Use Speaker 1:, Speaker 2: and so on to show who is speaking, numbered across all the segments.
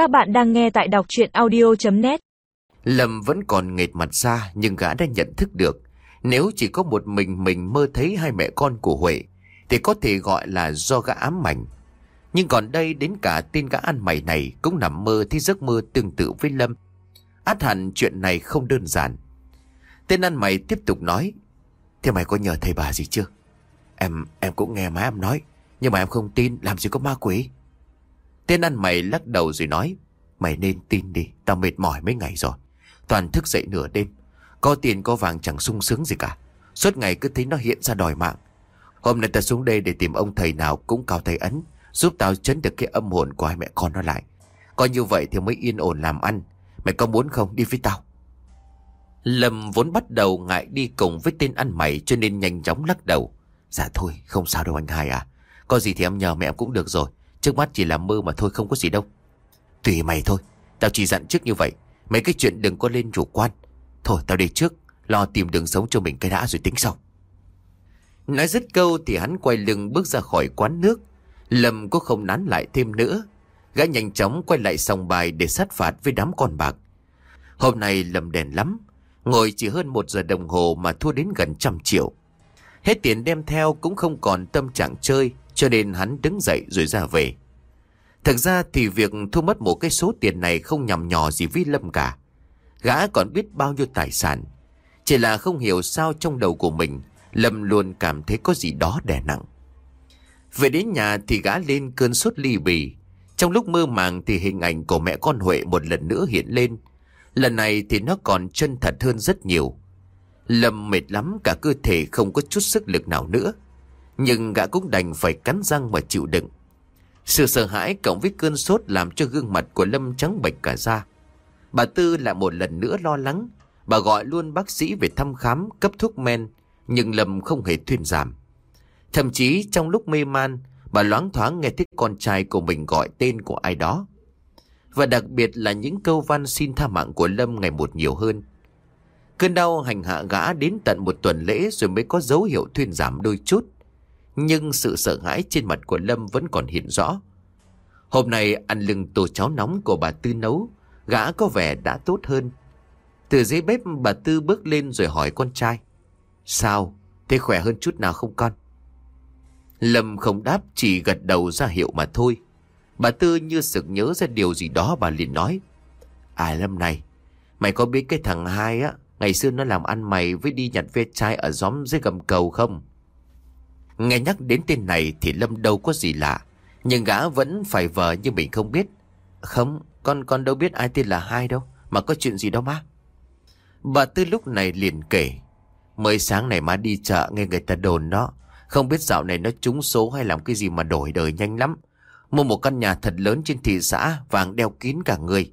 Speaker 1: Các bạn đang nghe tại đọc chuyện audio.net
Speaker 2: Lâm vẫn còn nghệt mặt ra nhưng gã đã nhận thức được. Nếu chỉ có một mình mình mơ thấy hai mẹ con của Huệ, thì có thể gọi là do gã ám ảnh. Nhưng còn đây đến cả tin gã ăn mày này cũng nằm mơ thì giấc mơ tương tự với Lâm. Át hẳn chuyện này không đơn giản. Tên ăn mày tiếp tục nói, Thế mày có nhờ thầy bà gì chưa? Em em cũng nghe má em nói, Nhưng mà em không tin, làm gì có ma quỷ Tên ăn mày lắc đầu rồi nói, Mày nên tin đi, Tao mệt mỏi mấy ngày rồi. Toàn thức dậy nửa đêm, Có tiền có vàng chẳng sung sướng gì cả. Suốt ngày cứ thấy nó hiện ra đòi mạng. Hôm nay tao xuống đây để tìm ông thầy nào Cũng cao thầy ấn, Giúp tao chấn được cái âm hồn của hai mẹ con nó lại. Coi như vậy thì mới yên ổn làm ăn. Mày có muốn không? Đi với tao. Lâm vốn bắt đầu ngại đi cùng với tên ăn mày Cho nên nhanh chóng lắc đầu. Dạ thôi, không sao đâu anh hai à. Có gì thì em nhờ mẹ cũng được rồi. Trước mắt chỉ là mơ mà thôi, không có gì đâu. Tùy mày thôi, Tao chỉ dặn trước như vậy. Mấy cái chuyện đừng có lên chủ quan. Thôi, tao đi trước, Lo tìm đường sống cho mình cái đã rồi tính sau. Nói dứt câu thì hắn quay lưng bước ra khỏi quán nước. Lâm có không nán lại thêm nữa. Gã nhanh chóng quay lại sòng bài để sát phạt với đám con bạc. Hôm nay Lâm đèn lắm, Ngồi chỉ hơn một giờ đồng hồ mà thua đến gần trăm triệu. Hết tiền đem theo cũng không còn tâm trạng chơi, Cho nên hắn đứng dậy rồi ra về thật ra thì việc thu mất một cái số tiền này không nhằm nhỏ gì với Lâm cả. Gã còn biết bao nhiêu tài sản. Chỉ là không hiểu sao trong đầu của mình, Lâm luôn cảm thấy có gì đó đè nặng. Về đến nhà thì gã lên cơn sốt ly bì. Trong lúc mơ màng thì hình ảnh của mẹ con Huệ một lần nữa hiện lên. Lần này thì nó còn chân thật hơn rất nhiều. Lâm mệt lắm cả cơ thể không có chút sức lực nào nữa. Nhưng gã cũng đành phải cắn răng mà chịu đựng. Sự sợ hãi cộng với cơn sốt làm cho gương mặt của Lâm trắng bệch cả da. Bà Tư lại một lần nữa lo lắng. Bà gọi luôn bác sĩ về thăm khám, cấp thuốc men, nhưng Lâm không hề thuyên giảm. Thậm chí trong lúc mê man, bà loáng thoáng nghe thấy con trai của mình gọi tên của ai đó. Và đặc biệt là những câu văn xin tha mạng của Lâm ngày một nhiều hơn. Cơn đau hành hạ gã đến tận một tuần lễ rồi mới có dấu hiệu thuyên giảm đôi chút nhưng sự sợ hãi trên mặt của Lâm vẫn còn hiện rõ. Hôm nay ăn lưng tổ cháo nóng của bà Tư nấu, gã có vẻ đã tốt hơn. Từ dưới bếp bà Tư bước lên rồi hỏi con trai. Sao? Thế khỏe hơn chút nào không con? Lâm không đáp chỉ gật đầu ra hiệu mà thôi. Bà Tư như sực nhớ ra điều gì đó bà liền nói. À Lâm này, mày có biết cái thằng hai á, ngày xưa nó làm ăn mày với đi nhặt ve chai ở gióm dưới gầm cầu không? Nghe nhắc đến tên này thì Lâm đâu có gì lạ. Nhưng gã vẫn phải vờ như mình không biết. Không, con con đâu biết ai tên là hai đâu. Mà có chuyện gì đâu má. Bà Tư lúc này liền kể. Mới sáng này má đi chợ nghe người ta đồn đó. Không biết dạo này nó trúng số hay làm cái gì mà đổi đời nhanh lắm. Mua một căn nhà thật lớn trên thị xã vàng đeo kín cả người.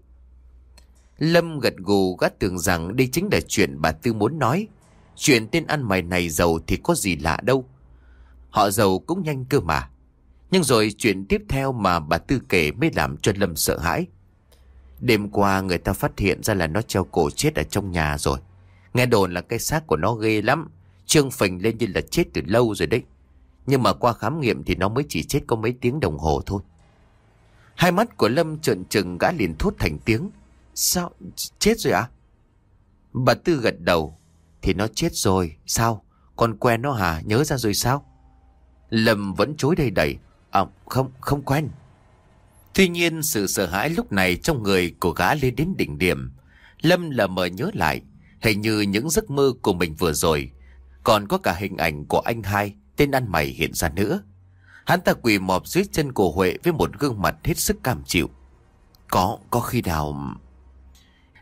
Speaker 2: Lâm gật gù gắt tưởng rằng đây chính là chuyện bà Tư muốn nói. Chuyện tên ăn mày này giàu thì có gì lạ đâu. Họ giàu cũng nhanh cơ mà. Nhưng rồi chuyện tiếp theo mà bà Tư kể mới làm cho Lâm sợ hãi. Đêm qua người ta phát hiện ra là nó treo cổ chết ở trong nhà rồi. Nghe đồn là cái xác của nó ghê lắm. Trương phình lên như là chết từ lâu rồi đấy. Nhưng mà qua khám nghiệm thì nó mới chỉ chết có mấy tiếng đồng hồ thôi. Hai mắt của Lâm trợn trừng gã liền thốt thành tiếng. Sao? Chết rồi à? Bà Tư gật đầu. Thì nó chết rồi. Sao? Con quen nó hả? Nhớ ra rồi sao? Lâm vẫn chối đây đầy, À không, không quen. Tuy nhiên sự sợ hãi lúc này trong người của gã lên đến đỉnh điểm. Lâm là mờ nhớ lại, hình như những giấc mơ của mình vừa rồi. Còn có cả hình ảnh của anh hai, tên ăn mày hiện ra nữa. Hắn ta quỳ mọp dưới chân của Huệ với một gương mặt hết sức cảm chịu. Có, có khi nào...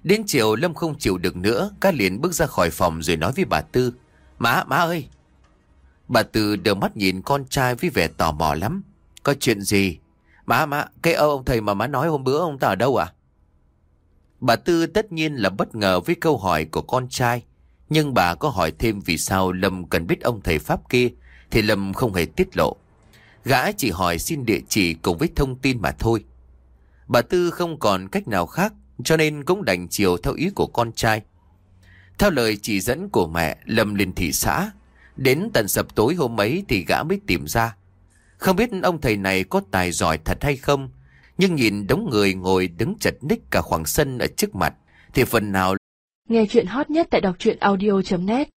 Speaker 2: Đến chiều Lâm không chịu được nữa, các liền bước ra khỏi phòng rồi nói với bà Tư. Má, má ơi, Bà tư đưa mắt nhìn con trai với vẻ tò mò lắm. Có chuyện gì? Má má, cái ông thầy mà má nói hôm bữa ông ta ở đâu à? Bà Tư tất nhiên là bất ngờ với câu hỏi của con trai. Nhưng bà có hỏi thêm vì sao Lâm cần biết ông thầy Pháp kia thì Lâm không hề tiết lộ. Gã chỉ hỏi xin địa chỉ cùng với thông tin mà thôi. Bà Tư không còn cách nào khác cho nên cũng đành chiều theo ý của con trai. Theo lời chỉ dẫn của mẹ, Lâm lên thị xã, Đến tận sập tối hôm ấy thì gã mới tìm ra. Không biết ông thầy này có tài giỏi thật hay không, nhưng nhìn đống người ngồi đứng chật ních cả khoảng sân ở trước mặt, thì phần nào...
Speaker 3: Nghe chuyện hot nhất tại đọc truyện audio.net